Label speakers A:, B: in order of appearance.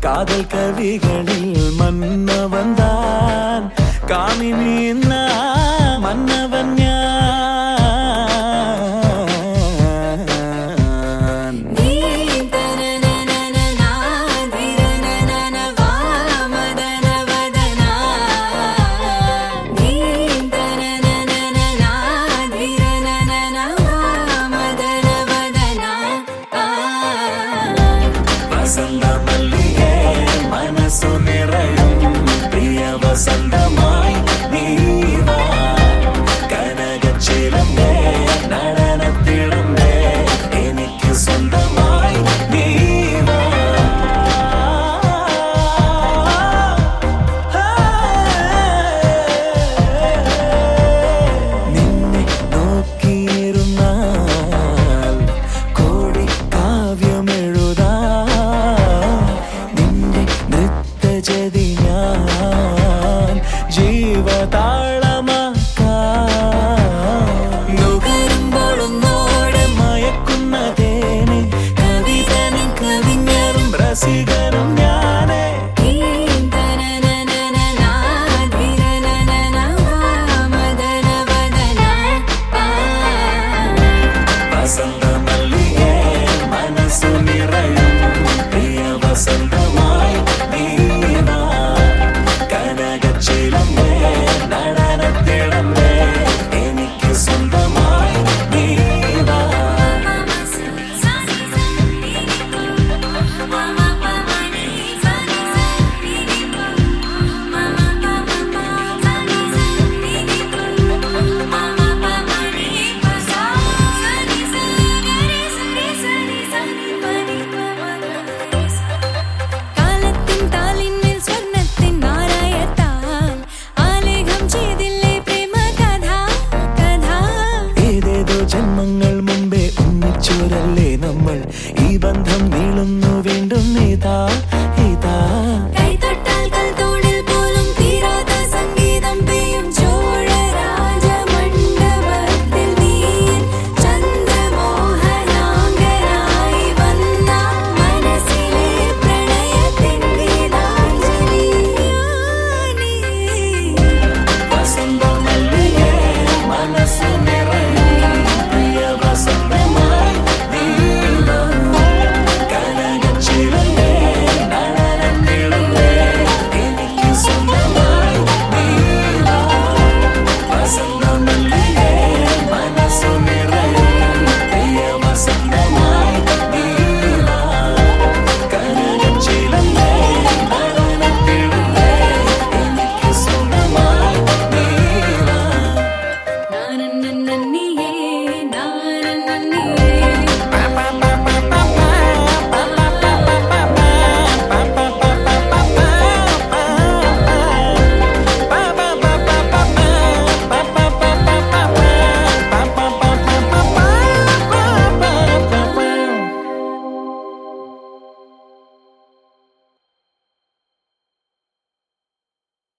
A: காதல் கவிகளில் மன்னவன் தான். காமினி நான்